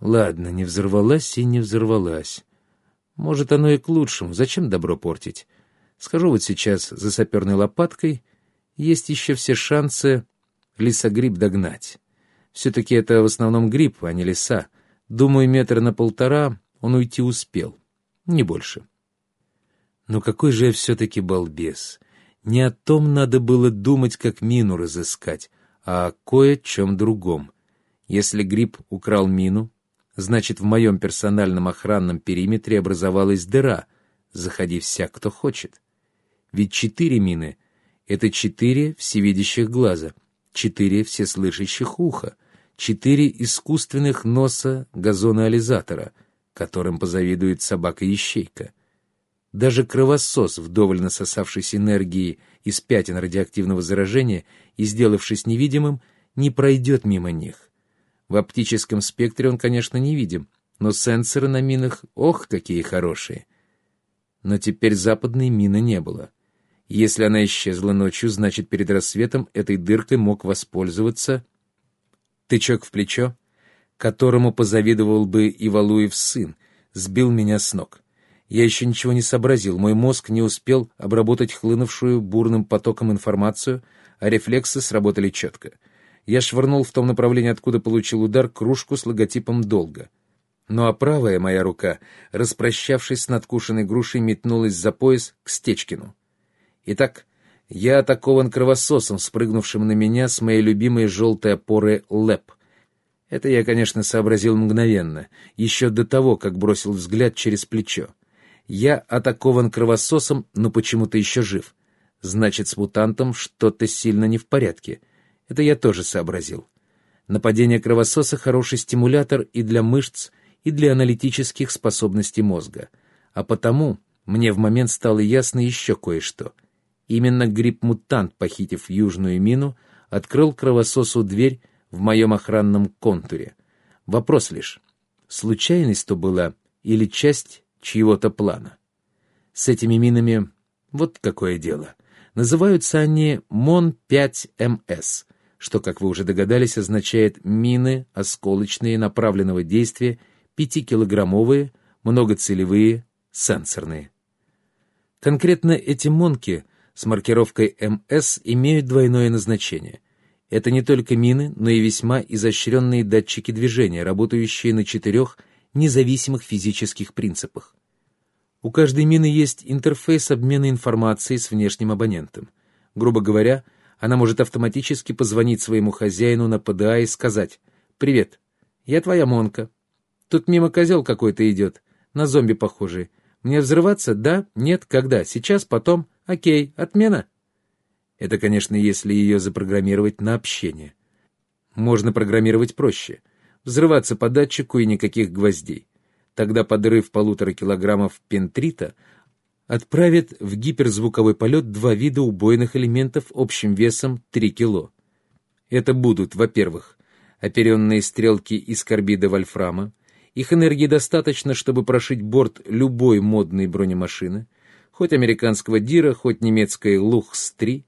Ладно, не взорвалась и не взорвалась. Может, оно и к лучшему. Зачем добро портить? Скажу вот сейчас за саперной лопаткой. Есть еще все шансы лесогриб догнать. Все-таки это в основном гриб, а не лиса. Думаю, метр на полтора он уйти успел. Не больше. Но какой же я все-таки балбес. Не о том надо было думать, как мину разыскать, а о кое-чем другом. Если гриб украл мину, Значит, в моем персональном охранном периметре образовалась дыра. Заходи всяк, кто хочет. Ведь четыре мины — это четыре всевидящих глаза, четыре всеслышащих уха, четыре искусственных носа газонаализатора, которым позавидует собака-ящейка. Даже кровосос, вдоволь насосавшись энергии из пятен радиоактивного заражения и сделавшись невидимым, не пройдет мимо них. В оптическом спектре он, конечно, не видим, но сенсоры на минах, ох, какие хорошие. Но теперь западной мины не было. Если она исчезла ночью, значит, перед рассветом этой дыркой мог воспользоваться тычок в плечо, которому позавидовал бы и Валуев сын, сбил меня с ног. Я еще ничего не сообразил, мой мозг не успел обработать хлынувшую бурным потоком информацию, а рефлексы сработали четко — я швырнул в том направлении, откуда получил удар, кружку с логотипом «Долго». Ну а правая моя рука, распрощавшись с надкушенной грушей, метнулась за пояс к Стечкину. Итак, я атакован кровососом, спрыгнувшим на меня с моей любимой желтой опоры «Лэп». Это я, конечно, сообразил мгновенно, еще до того, как бросил взгляд через плечо. Я атакован кровососом, но почему-то еще жив. Значит, с мутантом что-то сильно не в порядке — это я тоже сообразил. Нападение кровососа — хороший стимулятор и для мышц, и для аналитических способностей мозга. А потому мне в момент стало ясно еще кое-что. Именно гриб-мутант, похитив южную мину, открыл кровососу дверь в моем охранном контуре. Вопрос лишь, случайность то была или часть чьего-то плана? С этими минами вот какое дело. Называются они МОН-5МС — что, как вы уже догадались, означает мины осколочные направленного действия, пятикилограммовые, многоцелевые, сенсорные. Конкретно эти монки с маркировкой МС имеют двойное назначение. Это не только мины, но и весьма изощренные датчики движения, работающие на четырех независимых физических принципах. У каждой мины есть интерфейс обмена информацией с внешним абонентом. Грубо говоря, она может автоматически позвонить своему хозяину на ПДА и сказать «Привет, я твоя Монка. Тут мимо козел какой-то идет, на зомби похожий. Мне взрываться? Да? Нет? Когда? Сейчас? Потом? Окей, отмена?» Это, конечно, если ее запрограммировать на общение. Можно программировать проще. Взрываться по датчику и никаких гвоздей. Тогда подрыв полутора килограммов пентрита отправит в гиперзвуковой полет два вида убойных элементов общим весом 3 кило. Это будут, во-первых, оперенные стрелки из карбида вольфрама. Их энергии достаточно, чтобы прошить борт любой модной бронемашины, хоть американского Дира, хоть немецкой Лухс-3.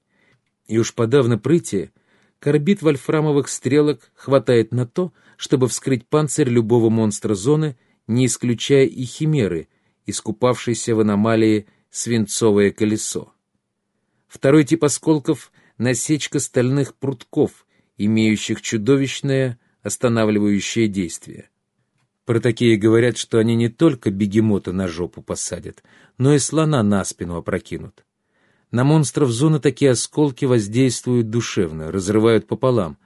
И уж подавно прытие, карбид вольфрамовых стрелок хватает на то, чтобы вскрыть панцирь любого монстра зоны, не исключая и химеры, искупавшейся в аномалии свинцовое колесо. Второй тип осколков — насечка стальных прутков, имеющих чудовищное останавливающее действие. Про такие говорят, что они не только бегемота на жопу посадят, но и слона на спину опрокинут. На монстров зоны такие осколки воздействуют душевно, разрывают пополам,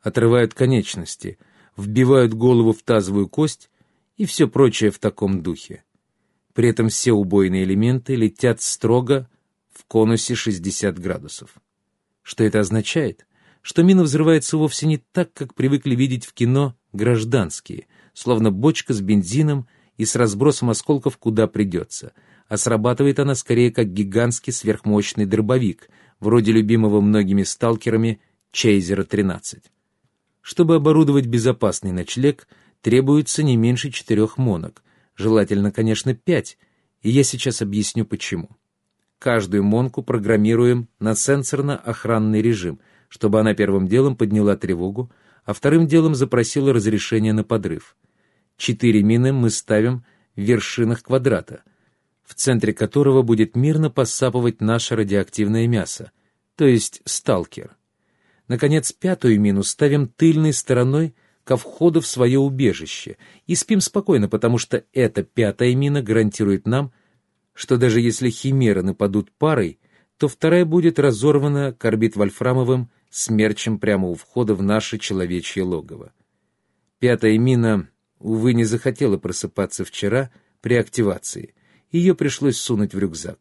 отрывают конечности, вбивают голову в тазовую кость и все прочее в таком духе. При этом все убойные элементы летят строго в конусе 60 градусов. Что это означает? Что мина взрывается вовсе не так, как привыкли видеть в кино гражданские, словно бочка с бензином и с разбросом осколков куда придется, а срабатывает она скорее как гигантский сверхмощный дробовик, вроде любимого многими сталкерами Чейзера-13. Чтобы оборудовать безопасный ночлег, требуется не меньше четырех монок, Желательно, конечно, пять, и я сейчас объясню почему. Каждую монку программируем на сенсорно-охранный режим, чтобы она первым делом подняла тревогу, а вторым делом запросила разрешение на подрыв. Четыре мины мы ставим в вершинах квадрата, в центре которого будет мирно посапывать наше радиоактивное мясо, то есть сталкер. Наконец, пятую мину ставим тыльной стороной ко входу в свое убежище и спим спокойно, потому что эта пятая мина гарантирует нам, что даже если химеры нападут парой, то вторая будет разорвана корбит вольфрамовым смерчем прямо у входа в наше человечье логово. Пятая мина, увы, не захотела просыпаться вчера при активации, ее пришлось сунуть в рюкзак.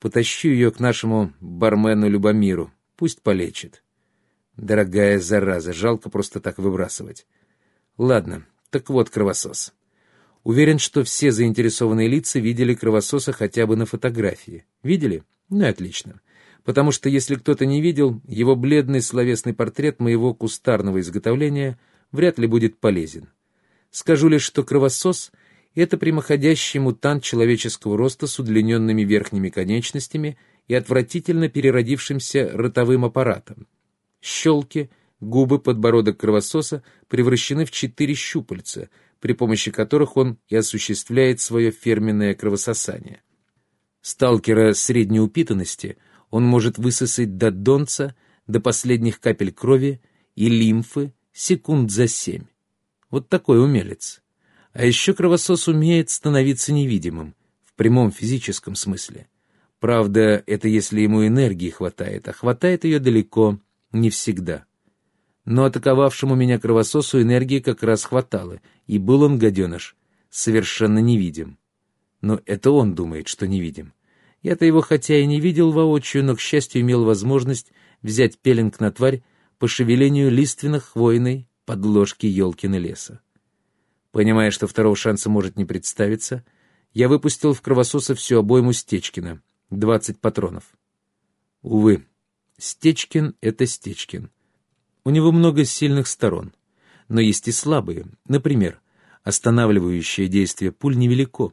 Потащу ее к нашему бармену Любомиру, пусть полечит. Дорогая зараза, жалко просто так выбрасывать. Ладно, так вот кровосос. Уверен, что все заинтересованные лица видели кровососа хотя бы на фотографии. Видели? Ну и отлично. Потому что если кто-то не видел, его бледный словесный портрет моего кустарного изготовления вряд ли будет полезен. Скажу лишь, что кровосос — это прямоходящий мутант человеческого роста с удлиненными верхними конечностями и отвратительно переродившимся ротовым аппаратом. Щелки, губы, подбородок кровососа превращены в четыре щупальца, при помощи которых он и осуществляет свое фирменное кровососание. Сталкера средней упитанности он может высосать до донца, до последних капель крови и лимфы секунд за семь. Вот такой умелец. А еще кровосос умеет становиться невидимым, в прямом физическом смысле. Правда, это если ему энергии хватает, а хватает ее далеко не всегда. Но атаковавшему меня кровососу энергии как раз хватало, и был он, гаденыш, совершенно невидим. Но это он думает, что невидим. Я-то его хотя и не видел воочию, но, к счастью, имел возможность взять пеленг на тварь по шевелению лиственных хвойной подложки елкина леса. Понимая, что второго шанса может не представиться, я выпустил в кровососа всю обойму Стечкина, двадцать патронов. Увы, Стечкин — это Стечкин. У него много сильных сторон, но есть и слабые. Например, останавливающее действие пуль невелико.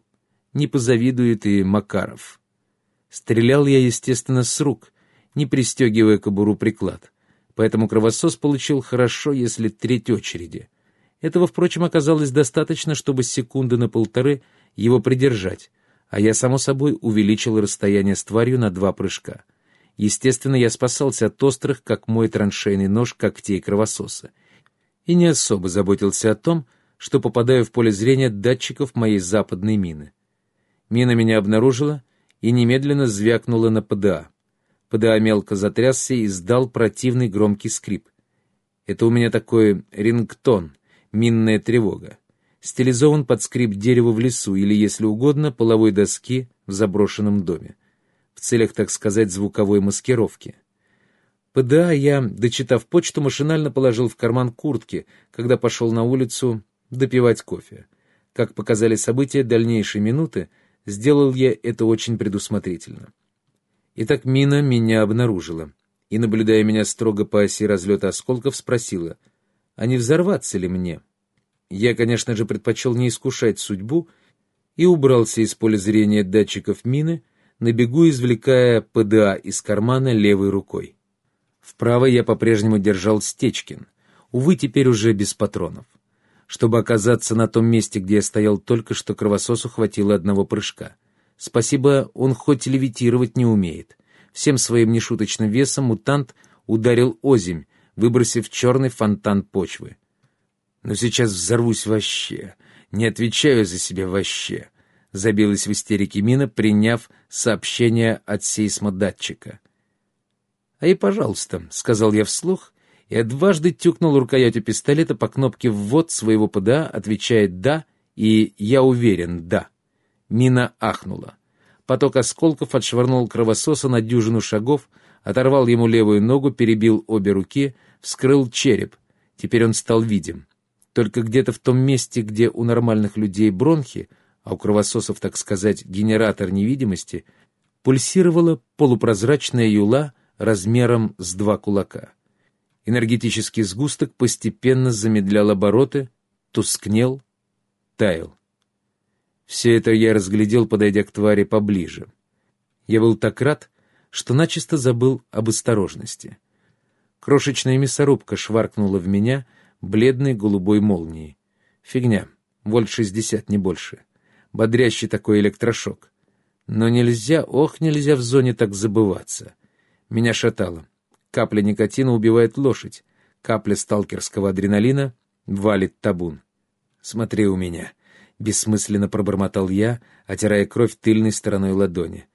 Не позавидует и Макаров. Стрелял я, естественно, с рук, не пристегивая кобуру приклад, поэтому кровосос получил хорошо, если треть очереди. Этого, впрочем, оказалось достаточно, чтобы секунды на полторы его придержать, а я, само собой, увеличил расстояние с тварью на два прыжка. Естественно, я спасался от острых, как мой траншейный нож, когтей кровососа. И не особо заботился о том, что попадаю в поле зрения датчиков моей западной мины. Мина меня обнаружила и немедленно звякнула на ПДА. ПДА мелко затрясся и издал противный громкий скрип. Это у меня такой рингтон — минная тревога, стилизован под скрип дерева в лесу или, если угодно, половой доски в заброшенном доме, в целях, так сказать, звуковой маскировки. ПДА я, дочитав почту, машинально положил в карман куртки, когда пошел на улицу допивать кофе. Как показали события дальнейшей минуты, сделал я это очень предусмотрительно. Итак, мина меня обнаружила и, наблюдая меня строго по оси разлета осколков, спросила — а не взорваться ли мне. Я, конечно же, предпочел не искушать судьбу и убрался из поля зрения датчиков мины, на бегу извлекая ПДА из кармана левой рукой. Вправо я по-прежнему держал Стечкин, увы, теперь уже без патронов. Чтобы оказаться на том месте, где я стоял только что, кровососу хватило одного прыжка. Спасибо, он хоть левитировать не умеет. Всем своим нешуточным весом мутант ударил озимь, выбросив черный фонтан почвы. «Но сейчас взорвусь вообще. Не отвечаю за себя вообще», — забилась в истерике Мина, приняв сообщение от сейсмодатчика. «А и пожалуйста», — сказал я вслух, и дважды тюкнул рукоятью пистолета по кнопке «ввод» своего ПДА, отвечает «да» и «я уверен, да». Мина ахнула. Поток осколков отшвырнул кровососа на дюжину шагов — оторвал ему левую ногу, перебил обе руки, вскрыл череп. Теперь он стал видим. Только где-то в том месте, где у нормальных людей бронхи, а у кровососов, так сказать, генератор невидимости, пульсировала полупрозрачная юла размером с два кулака. Энергетический сгусток постепенно замедлял обороты, тускнел, таял. Все это я разглядел, подойдя к твари поближе. Я был так рад, что начисто забыл об осторожности. Крошечная мясорубка шваркнула в меня бледной голубой молнией. Фигня. вольт шестьдесят, не больше. Бодрящий такой электрошок. Но нельзя, ох, нельзя в зоне так забываться. Меня шатало. Капля никотина убивает лошадь. Капля сталкерского адреналина валит табун. «Смотри у меня», — бессмысленно пробормотал я, отирая кровь тыльной стороной ладони.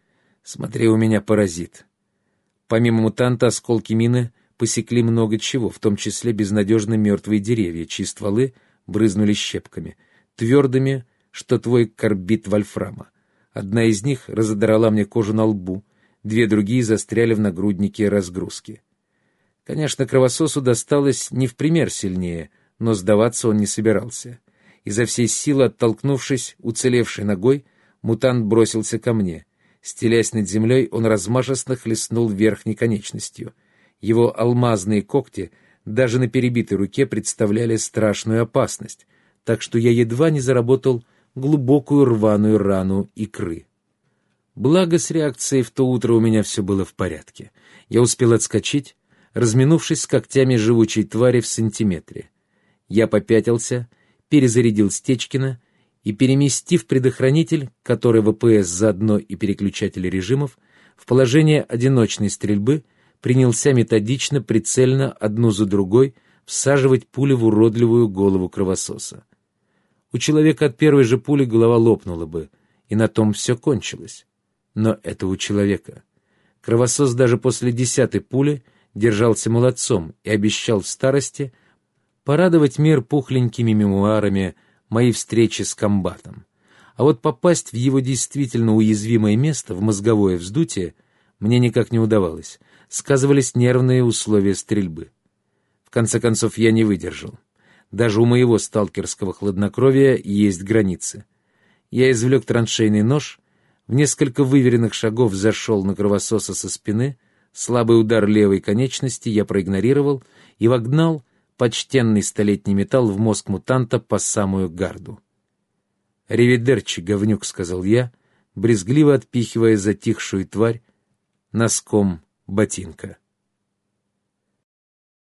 «Смотри у меня, паразит». Помимо мутанта, осколки мины посекли много чего, в том числе безнадежно мертвые деревья, чьи стволы брызнули щепками, твердыми, что твой корбит вольфрама. Одна из них разодрала мне кожу на лбу, две другие застряли в нагруднике разгрузки. Конечно, кровососу досталось не в пример сильнее, но сдаваться он не собирался. Изо всей силы оттолкнувшись уцелевшей ногой, мутант бросился ко мне. Стелясь над землей, он размашисто хлестнул верхней конечностью. Его алмазные когти даже на перебитой руке представляли страшную опасность, так что я едва не заработал глубокую рваную рану икры. Благо, с реакцией в то утро у меня все было в порядке. Я успел отскочить, разминувшись с когтями живучей твари в сантиметре. Я попятился, перезарядил Стечкина и, переместив предохранитель, который ВПС заодно и переключатель режимов, в положение одиночной стрельбы принялся методично, прицельно, одну за другой, всаживать пули в уродливую голову кровососа. У человека от первой же пули голова лопнула бы, и на том все кончилось. Но это у человека. Кровосос даже после десятой пули держался молодцом и обещал в старости порадовать мир пухленькими мемуарами моей встречи с комбатом. А вот попасть в его действительно уязвимое место, в мозговое вздутие, мне никак не удавалось. Сказывались нервные условия стрельбы. В конце концов, я не выдержал. Даже у моего сталкерского хладнокровия есть границы. Я извлек траншейный нож, в несколько выверенных шагов зашел на кровососа со спины, слабый удар левой конечности я проигнорировал и вогнал почтенный столетний металл в мозг мутанта по самую гарду. «Ревидерчи, говнюк», — сказал я, брезгливо отпихивая затихшую тварь носком ботинка.